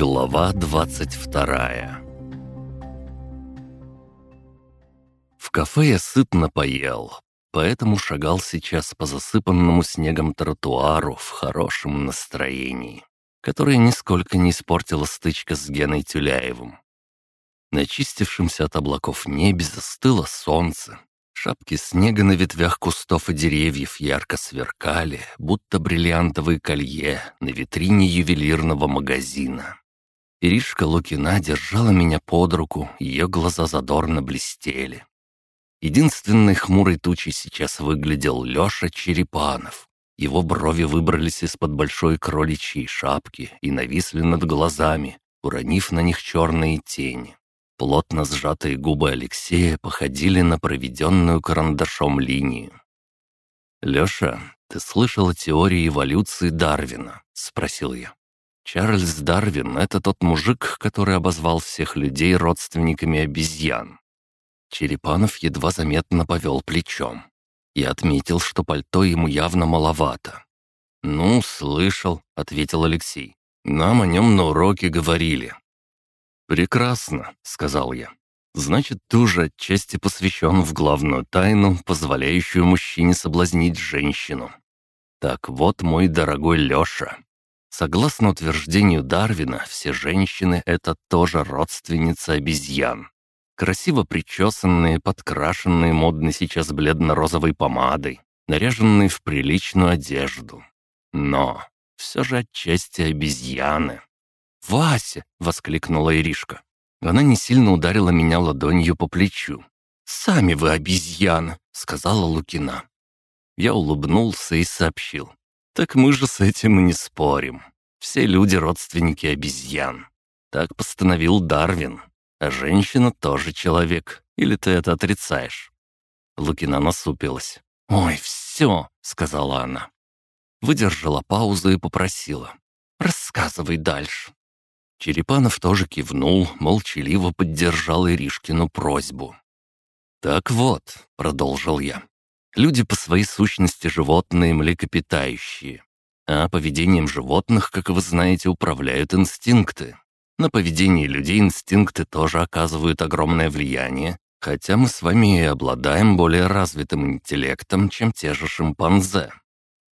Глава 22 В кафе я сытно поел, поэтому шагал сейчас по засыпанному снегом тротуару в хорошем настроении, которое нисколько не испортила стычка с Геной Тюляевым. На чистившемся от облаков небе застыло солнце. Шапки снега на ветвях кустов и деревьев ярко сверкали, будто бриллиантовые колье на витрине ювелирного магазина. Иришка Лукина держала меня под руку, ее глаза задорно блестели. Единственной хмурой тучей сейчас выглядел Леша Черепанов. Его брови выбрались из-под большой кроличьей шапки и нависли над глазами, уронив на них черные тени. Плотно сжатые губы Алексея походили на проведенную карандашом линию. «Леша, ты слышал о теории эволюции Дарвина?» — спросил я. Чарльз Дарвин — это тот мужик, который обозвал всех людей родственниками обезьян. Черепанов едва заметно повел плечом. Я отметил, что пальто ему явно маловато. «Ну, слышал», — ответил Алексей. «Нам о нем на уроке говорили. «Прекрасно», — сказал я. «Значит, ты уже отчасти посвящен в главную тайну, позволяющую мужчине соблазнить женщину. Так вот, мой дорогой Леша, согласно утверждению Дарвина, все женщины — это тоже родственницы обезьян. Красиво причесанные, подкрашенные модно сейчас бледно-розовой помадой, наряженные в приличную одежду. Но все же отчасти обезьяны. «Вася!» — воскликнула Иришка. Она не сильно ударила меня ладонью по плечу. «Сами вы обезьяны!» — сказала Лукина. Я улыбнулся и сообщил. «Так мы же с этим не спорим. Все люди — родственники обезьян. Так постановил Дарвин. А женщина тоже человек. Или ты это отрицаешь?» Лукина насупилась. «Ой, все!» — сказала она. Выдержала паузу и попросила. «Рассказывай дальше». Черепанов тоже кивнул, молчаливо поддержал Иришкину просьбу. «Так вот», — продолжил я, — «люди по своей сущности животные млекопитающие, а поведением животных, как вы знаете, управляют инстинкты. На поведение людей инстинкты тоже оказывают огромное влияние, хотя мы с вами и обладаем более развитым интеллектом, чем те же шимпанзе.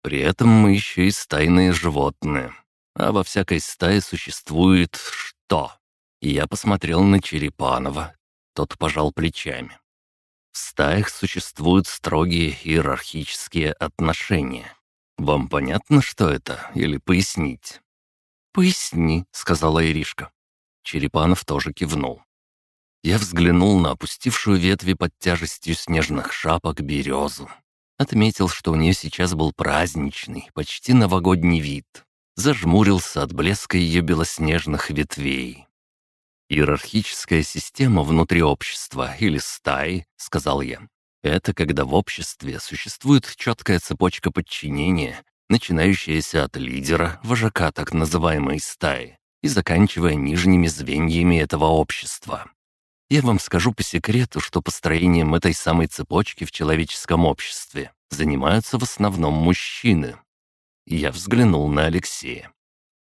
При этом мы еще и стайные животные, а во всякой стае существует что? Я посмотрел на Черепанова. Тот пожал плечами. В стаях существуют строгие иерархические отношения. Вам понятно, что это, или пояснить?» «Поясни», — сказала Иришка. Черепанов тоже кивнул. Я взглянул на опустившую ветви под тяжестью снежных шапок березу. Отметил, что у нее сейчас был праздничный, почти новогодний вид зажмурился от блеска ее белоснежных ветвей. «Иерархическая система внутри общества или стаи», — сказал я. «Это когда в обществе существует четкая цепочка подчинения, начинающаяся от лидера, вожака так называемой стаи, и заканчивая нижними звеньями этого общества. Я вам скажу по секрету, что построением этой самой цепочки в человеческом обществе занимаются в основном мужчины. Я взглянул на Алексея.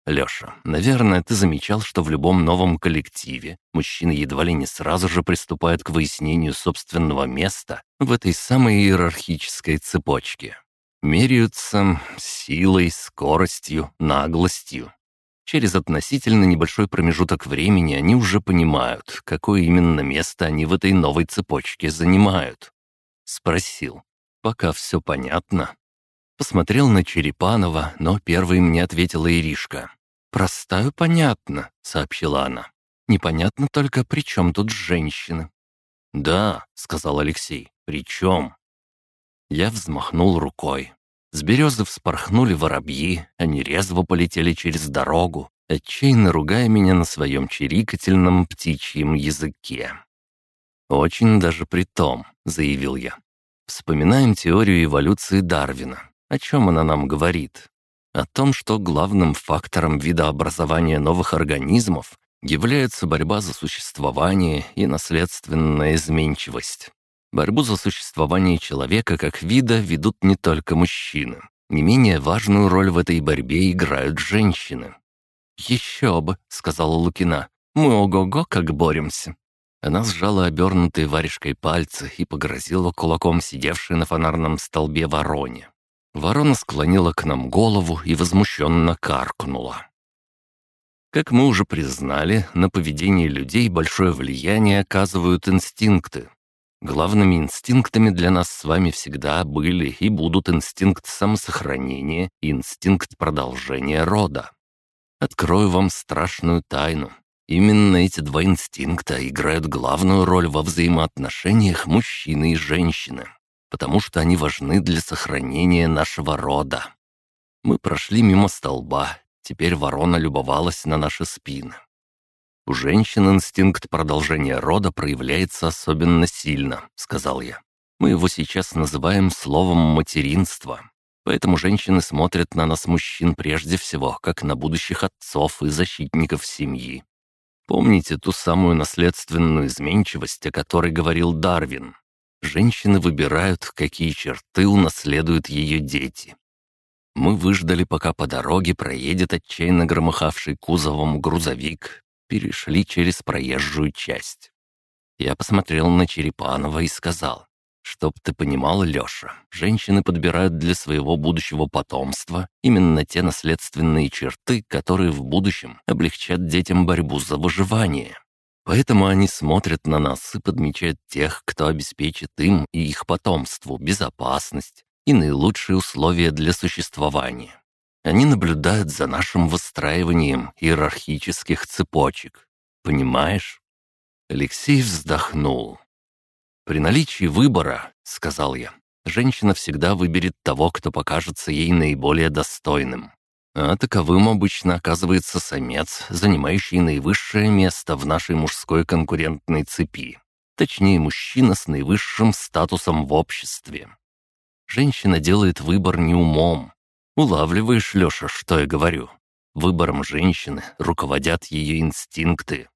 «Леша, наверное, ты замечал, что в любом новом коллективе мужчины едва ли не сразу же приступают к выяснению собственного места в этой самой иерархической цепочке. Меряются силой, скоростью, наглостью. Через относительно небольшой промежуток времени они уже понимают, какое именно место они в этой новой цепочке занимают. Спросил. Пока все понятно. Посмотрел на Черепанова, но первой мне ответила Иришка. «Простаю, понятно», — сообщила она. «Непонятно только, при чем тут женщины». «Да», — сказал Алексей, — «при чем?» Я взмахнул рукой. С березы вспорхнули воробьи, они резво полетели через дорогу, отчаянно ругая меня на своем чирикательном птичьем языке. «Очень даже при том», — заявил я. «Вспоминаем теорию эволюции Дарвина. О чем она нам говорит? О том, что главным фактором видообразования новых организмов является борьба за существование и наследственная изменчивость. Борьбу за существование человека как вида ведут не только мужчины. Не менее важную роль в этой борьбе играют женщины. «Еще бы», — сказала Лукина. «Мы ого-го как боремся». Она сжала обернутые варежкой пальцы и погрозила кулаком сидевшей на фонарном столбе вороне. Ворона склонила к нам голову и возмущенно каркнула. Как мы уже признали, на поведение людей большое влияние оказывают инстинкты. Главными инстинктами для нас с вами всегда были и будут инстинкт самосохранения и инстинкт продолжения рода. Открою вам страшную тайну. Именно эти два инстинкта играют главную роль во взаимоотношениях мужчины и женщины, потому что они важны для сохранения нашего рода. Мы прошли мимо столба, Теперь ворона любовалась на наши спины. «У женщин инстинкт продолжения рода проявляется особенно сильно», — сказал я. «Мы его сейчас называем словом «материнство». Поэтому женщины смотрят на нас, мужчин, прежде всего, как на будущих отцов и защитников семьи. Помните ту самую наследственную изменчивость, о которой говорил Дарвин? Женщины выбирают, какие черты унаследуют ее дети. Мы выждали, пока по дороге проедет отчаянно громыхавший кузовом грузовик, перешли через проезжую часть. Я посмотрел на Черепанова и сказал, «Чтоб ты понимал, Леша, женщины подбирают для своего будущего потомства именно те наследственные черты, которые в будущем облегчат детям борьбу за выживание. Поэтому они смотрят на нас и подмечают тех, кто обеспечит им и их потомству безопасность, и наилучшие условия для существования. Они наблюдают за нашим выстраиванием иерархических цепочек. Понимаешь? Алексей вздохнул. «При наличии выбора, — сказал я, — женщина всегда выберет того, кто покажется ей наиболее достойным. А таковым обычно оказывается самец, занимающий наивысшее место в нашей мужской конкурентной цепи. Точнее, мужчина с наивысшим статусом в обществе. Женщина делает выбор не умом. Улавливаешь, Леша, что я говорю? Выбором женщины руководят ее инстинкты.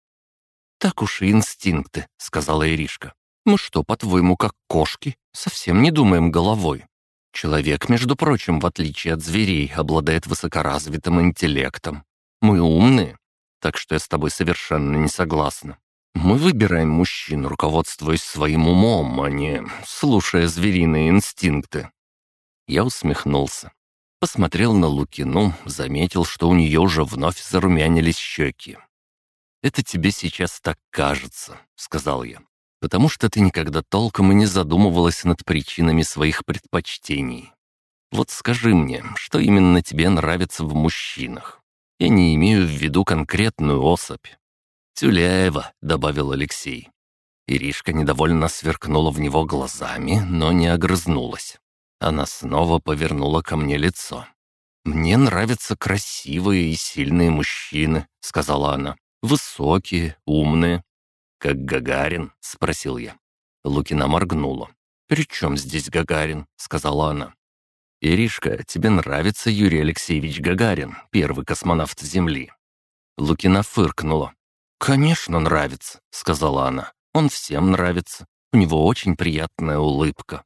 «Так уж и инстинкты», — сказала Иришка. «Мы что, по-твоему, как кошки? Совсем не думаем головой. Человек, между прочим, в отличие от зверей, обладает высокоразвитым интеллектом. Мы умные, так что я с тобой совершенно не согласна. Мы выбираем мужчин, руководствуясь своим умом, а не слушая звериные инстинкты». Я усмехнулся. Посмотрел на Лукину, заметил, что у нее уже вновь зарумянились щеки. «Это тебе сейчас так кажется», — сказал я, «потому что ты никогда толком и не задумывалась над причинами своих предпочтений. Вот скажи мне, что именно тебе нравится в мужчинах? Я не имею в виду конкретную особь, «Тюляева», — добавил Алексей. Иришка недовольно сверкнула в него глазами, но не огрызнулась. Она снова повернула ко мне лицо. «Мне нравятся красивые и сильные мужчины», — сказала она. «Высокие, умные». «Как Гагарин?» — спросил я. Лукина моргнула. «При чем здесь Гагарин?» — сказала она. «Иришка, тебе нравится Юрий Алексеевич Гагарин, первый космонавт Земли?» Лукина фыркнула. «Конечно, нравится», — сказала она. «Он всем нравится. У него очень приятная улыбка».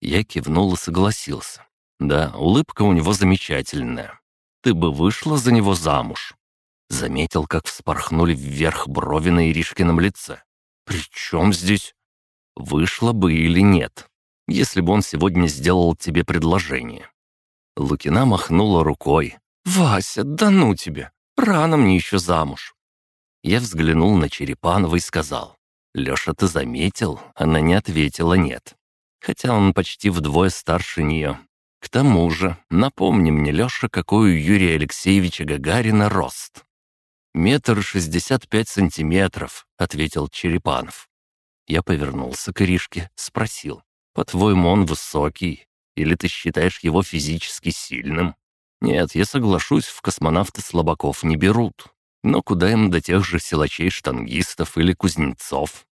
Я кивнул и согласился. «Да, улыбка у него замечательная. Ты бы вышла за него замуж». Заметил, как вспорхнули вверх брови на Иришкином лице. «При чем здесь?» «Вышла бы или нет, если бы он сегодня сделал тебе предложение». Лукина махнула рукой. «Вася, да ну тебе! Рано мне еще замуж. Я взглянул на Черепанова и сказал. «Леша, ты заметил?» Она не ответила «нет». Хотя он почти вдвое старше нее. К тому же, напомни мне, Леша, какой у Юрия Алексеевича Гагарина рост. «Метр шестьдесят пять сантиметров», — ответил Черепанов. Я повернулся к Иришке, спросил. «По-твоему, он высокий? Или ты считаешь его физически сильным?» «Нет, я соглашусь, в космонавты слабаков не берут. Но куда им до тех же силачей-штангистов или кузнецов?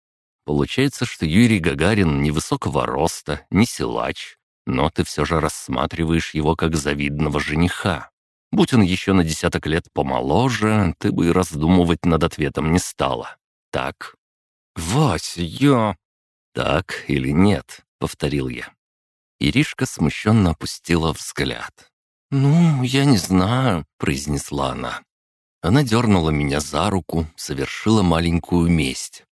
Получается, что Юрий Гагарин невысокого роста, не силач, но ты все же рассматриваешь его как завидного жениха. Будь он еще на десяток лет помоложе, ты бы и раздумывать над ответом не стала. Так? «Вася, я...» «Так или нет?» — повторил я. Иришка смущенно опустила взгляд. «Ну, я не знаю», — произнесла она. Она дернула меня за руку, совершила маленькую месть.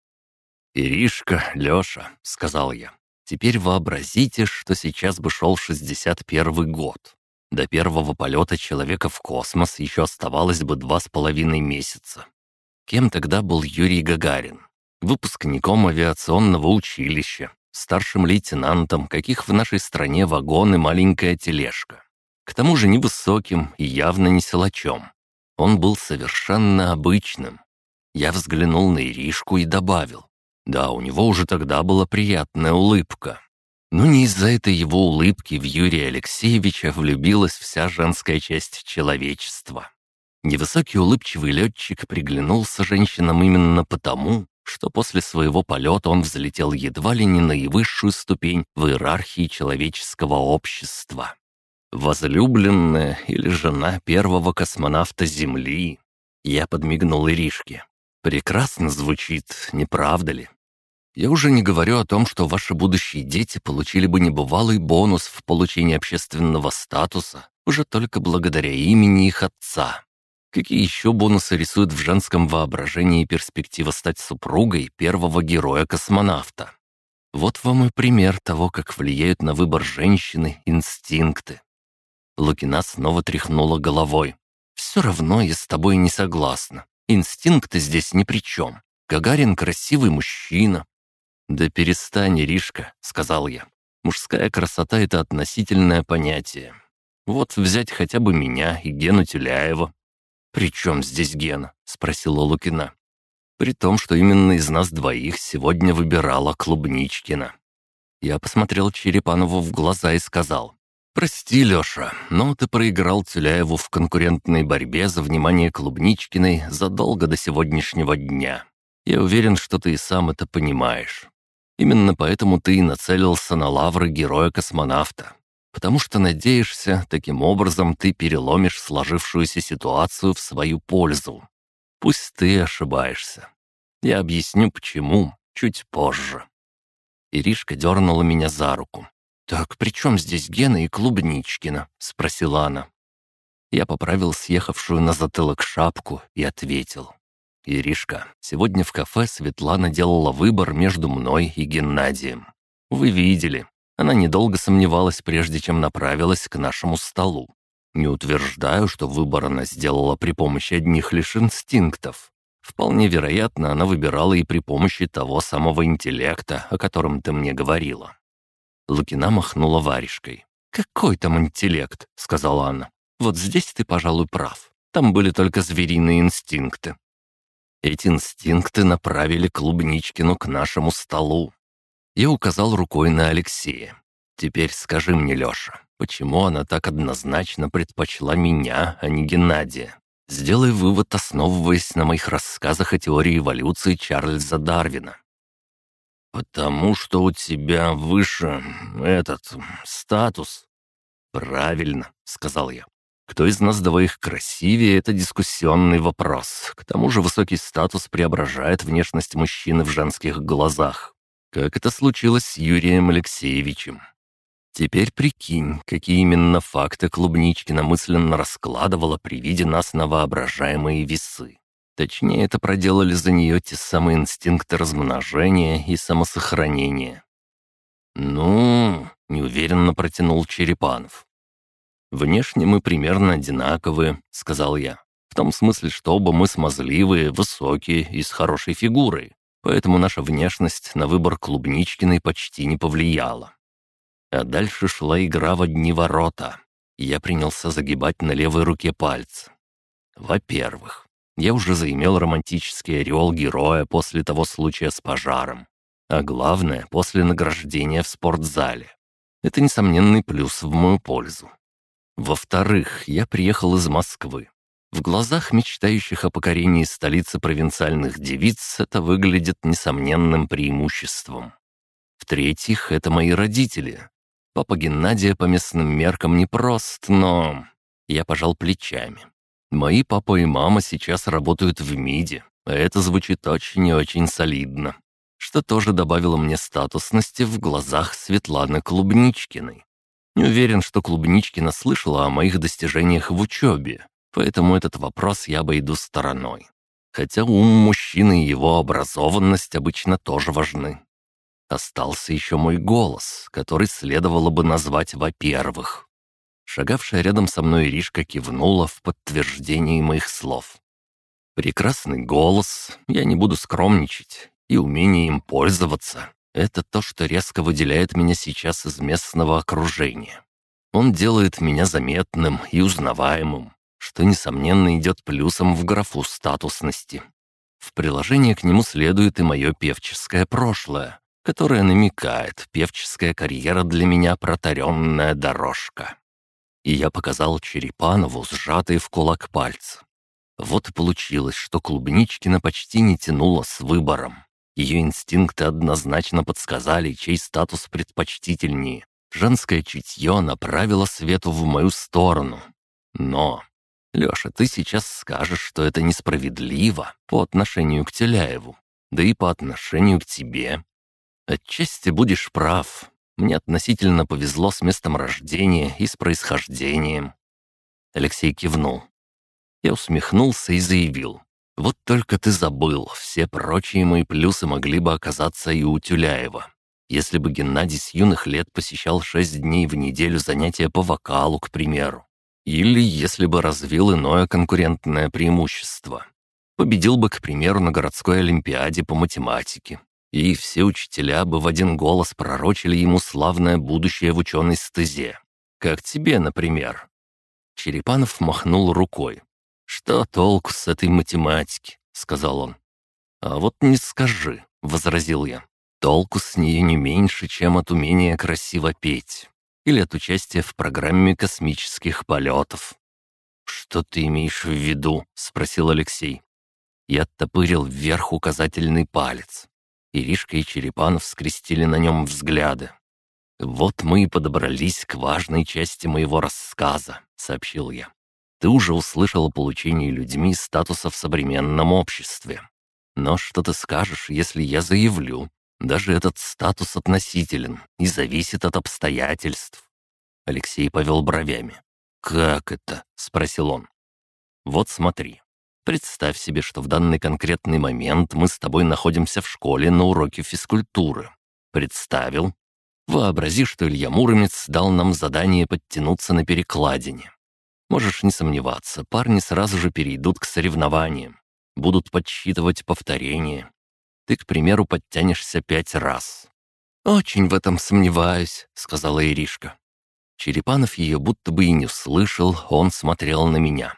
«Иришка, Леша», — сказал я, — «теперь вообразите, что сейчас бы шел 61 год. До первого полета человека в космос еще оставалось бы два с половиной месяца. Кем тогда был Юрий Гагарин? Выпускником авиационного училища, старшим лейтенантом, каких в нашей стране вагон и маленькая тележка. К тому же невысоким и явно не силачом. Он был совершенно обычным. Я взглянул на Иришку и добавил. Да, у него уже тогда была приятная улыбка. Но не из-за этой его улыбки в Юрия Алексеевича влюбилась вся женская часть человечества. Невысокий улыбчивый летчик приглянулся женщинам именно потому, что после своего полета он взлетел едва ли не на наивысшую ступень в иерархии человеческого общества. Возлюбленная или жена первого космонавта Земли. Я подмигнул Иришке. Прекрасно звучит, не правда ли? Я уже не говорю о том, что ваши будущие дети получили бы небывалый бонус в получении общественного статуса уже только благодаря имени их отца. Какие еще бонусы рисуют в женском воображении перспектива стать супругой первого героя-космонавта? Вот вам и пример того, как влияют на выбор женщины инстинкты. Лукина снова тряхнула головой. «Все равно я с тобой не согласна. Инстинкты здесь ни при чем. Гагарин красивый мужчина». «Да перестань, Ришка», — сказал я. «Мужская красота — это относительное понятие. Вот взять хотя бы меня и Гену Тюляева». «При чем здесь Гена?» — спросила Лукина. «При том, что именно из нас двоих сегодня выбирала Клубничкина». Я посмотрел Черепанову в глаза и сказал, «Прости, Леша, но ты проиграл Тюляеву в конкурентной борьбе за внимание Клубничкиной задолго до сегодняшнего дня. Я уверен, что ты и сам это понимаешь. Именно поэтому ты и нацелился на лавры героя-космонавта. Потому что надеешься, таким образом ты переломишь сложившуюся ситуацию в свою пользу. Пусть ты ошибаешься. Я объясню, почему, чуть позже». Иришка дернула меня за руку. «Так при чем здесь Гена и Клубничкина?» — спросила она. Я поправил съехавшую на затылок шапку и ответил. «Иришка, сегодня в кафе Светлана делала выбор между мной и Геннадием. Вы видели. Она недолго сомневалась, прежде чем направилась к нашему столу. Не утверждаю, что выбор она сделала при помощи одних лишь инстинктов. Вполне вероятно, она выбирала и при помощи того самого интеллекта, о котором ты мне говорила. Лукина махнула варежкой. «Какой там интеллект?» — сказала она. «Вот здесь ты, пожалуй, прав. Там были только звериные инстинкты». Эти инстинкты направили Клубничкину к нашему столу. Я указал рукой на Алексея. «Теперь скажи мне, Леша, почему она так однозначно предпочла меня, а не Геннадия? Сделай вывод, основываясь на моих рассказах о теории эволюции Чарльза Дарвина. «Потому что у тебя выше этот статус». «Правильно», — сказал я. «Кто из нас двоих красивее — это дискуссионный вопрос. К тому же высокий статус преображает внешность мужчины в женских глазах. Как это случилось с Юрием Алексеевичем. Теперь прикинь, какие именно факты Клубничкина мысленно раскладывала при виде нас на воображаемые весы. Точнее, это проделали за нее те самые инстинкты размножения и самосохранения. «Ну...» — неуверенно протянул Черепанов. «Внешне мы примерно одинаковые», — сказал я. «В том смысле, что оба мы смазливые, высокие и с хорошей фигурой. Поэтому наша внешность на выбор Клубничкиной почти не повлияла». А дальше шла игра в одни ворота. Я принялся загибать на левой руке пальцы. Во-первых, я уже заимел романтический ореол героя после того случая с пожаром. А главное, после награждения в спортзале. Это несомненный плюс в мою пользу. Во-вторых, я приехал из Москвы. В глазах мечтающих о покорении столицы провинциальных девиц это выглядит несомненным преимуществом. В-третьих, это мои родители. Папа Геннадия по местным меркам непрост, но... Я пожал плечами. Мои папа и мама сейчас работают в МИДе, а это звучит очень и очень солидно, что тоже добавило мне статусности в глазах Светланы Клубничкиной. Не уверен, что Клубничкина слышала о моих достижениях в учебе, поэтому этот вопрос я обойду стороной. Хотя ум мужчины и его образованность обычно тоже важны. Остался еще мой голос, который следовало бы назвать во-первых. Шагавшая рядом со мной Ришка кивнула в подтверждении моих слов. Прекрасный голос, я не буду скромничать, и умение им пользоваться — это то, что резко выделяет меня сейчас из местного окружения. Он делает меня заметным и узнаваемым, что, несомненно, идет плюсом в графу статусности. В приложение к нему следует и мое певческое прошлое, которое намекает, певческая карьера для меня протаренная дорожка. И я показал Черепанову сжатые в кулак пальцы. Вот и получилось, что Клубничкина почти не тянула с выбором. Ее инстинкты однозначно подсказали, чей статус предпочтительнее. Женское чутье направило свету в мою сторону. Но... Леша, ты сейчас скажешь, что это несправедливо по отношению к Теляеву, да и по отношению к тебе. Отчасти будешь прав. Мне относительно повезло с местом рождения и с происхождением. Алексей кивнул. Я усмехнулся и заявил. «Вот только ты забыл, все прочие мои плюсы могли бы оказаться и у Тюляева. Если бы Геннадий с юных лет посещал шесть дней в неделю занятия по вокалу, к примеру. Или если бы развил иное конкурентное преимущество. Победил бы, к примеру, на городской олимпиаде по математике. И все учителя бы в один голос пророчили ему славное будущее в ученой стезе. Как тебе, например. Черепанов махнул рукой. «Что толку с этой математики?» — сказал он. «А вот не скажи», — возразил я. «Толку с нее не меньше, чем от умения красиво петь. Или от участия в программе космических полетов». «Что ты имеешь в виду?» — спросил Алексей. Я оттопырил вверх указательный палец. Иришка и Черепанов скрестили на нем взгляды. «Вот мы и подобрались к важной части моего рассказа», — сообщил я. Ты уже услышал о получении людьми статуса в современном обществе. Но что ты скажешь, если я заявлю? Даже этот статус относителен и зависит от обстоятельств. Алексей повел бровями. «Как это?» — спросил он. «Вот смотри. Представь себе, что в данный конкретный момент мы с тобой находимся в школе на уроке физкультуры. Представил? Вообрази, что Илья Муромец дал нам задание подтянуться на перекладине. Можешь не сомневаться, парни сразу же перейдут к соревнованиям. Будут подсчитывать повторения. Ты, к примеру, подтянешься пять раз. «Очень в этом сомневаюсь», — сказала Иришка. Черепанов ее будто бы и не услышал, он смотрел на меня.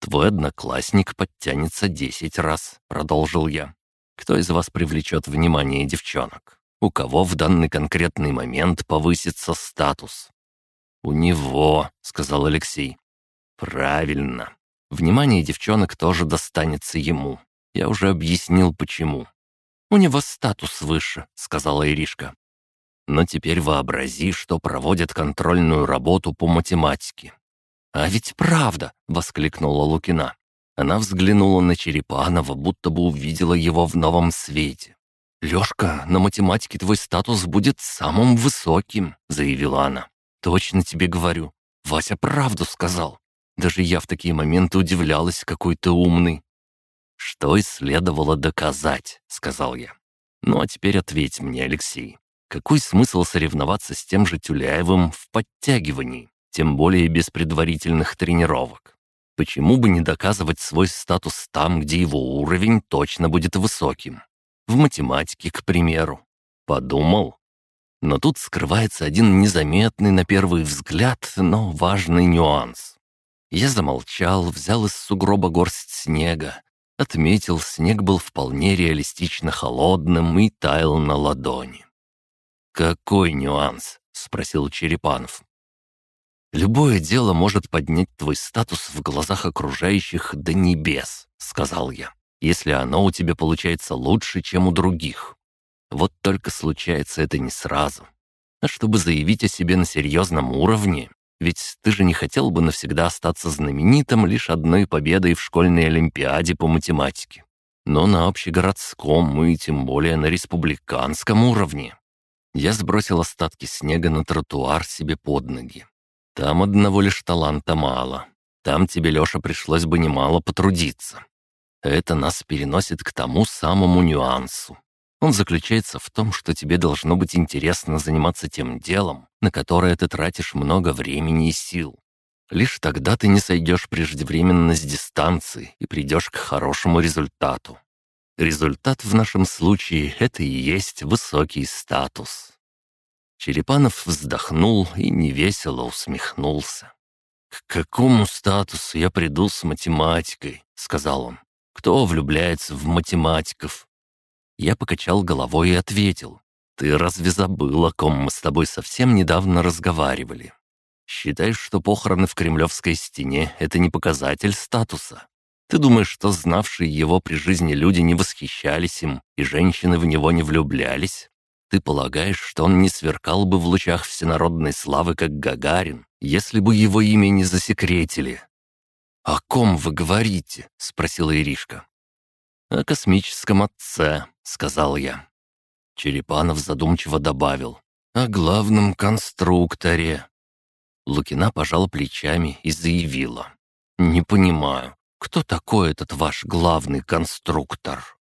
«Твой одноклассник подтянется десять раз», — продолжил я. «Кто из вас привлечет внимание девчонок? У кого в данный конкретный момент повысится статус?» «У него», — сказал Алексей. Правильно. Внимание девчонок тоже достанется ему. Я уже объяснил, почему. «У него статус выше», — сказала Иришка. «Но теперь вообрази, что проводят контрольную работу по математике». «А ведь правда!» — воскликнула Лукина. Она взглянула на Черепанова, будто бы увидела его в новом свете. «Лёшка, на математике твой статус будет самым высоким», — заявила она. «Точно тебе говорю. Вася правду сказал. Даже я в такие моменты удивлялась, какой ты умный. «Что и следовало доказать», — сказал я. «Ну а теперь ответь мне, Алексей. Какой смысл соревноваться с тем же Тюляевым в подтягивании, тем более без предварительных тренировок? Почему бы не доказывать свой статус там, где его уровень точно будет высоким? В математике, к примеру. Подумал. Но тут скрывается один незаметный на первый взгляд, но важный нюанс. Я замолчал, взял из сугроба горсть снега. Отметил, снег был вполне реалистично холодным и таял на ладони. «Какой нюанс?» — спросил Черепанов. «Любое дело может поднять твой статус в глазах окружающих до небес», — сказал я, «если оно у тебя получается лучше, чем у других. Вот только случается это не сразу. А чтобы заявить о себе на серьезном уровне, ведь ты же не хотел бы навсегда остаться знаменитым лишь одной победой в школьной олимпиаде по математике. Но на общегородском и тем более на республиканском уровне. Я сбросил остатки снега на тротуар себе под ноги. Там одного лишь таланта мало. Там тебе, Леша, пришлось бы немало потрудиться. Это нас переносит к тому самому нюансу. Он заключается в том, что тебе должно быть интересно заниматься тем делом, на которое ты тратишь много времени и сил. Лишь тогда ты не сойдешь преждевременно с дистанции и придешь к хорошему результату. Результат в нашем случае — это и есть высокий статус. Черепанов вздохнул и невесело усмехнулся. «К какому статусу я приду с математикой?» — сказал он. «Кто влюбляется в математиков?» Я покачал головой и ответил. «Ты разве забыл, о ком мы с тобой совсем недавно разговаривали? Считаешь, что похороны в Кремлевской стене — это не показатель статуса? Ты думаешь, что знавшие его при жизни люди не восхищались им, и женщины в него не влюблялись? Ты полагаешь, что он не сверкал бы в лучах всенародной славы, как Гагарин, если бы его имя не засекретили?» «О ком вы говорите?» — спросила Иришка. «О космическом отце», — сказал я. Черепанов задумчиво добавил. «О главном конструкторе». Лукина пожала плечами и заявила. «Не понимаю, кто такой этот ваш главный конструктор?»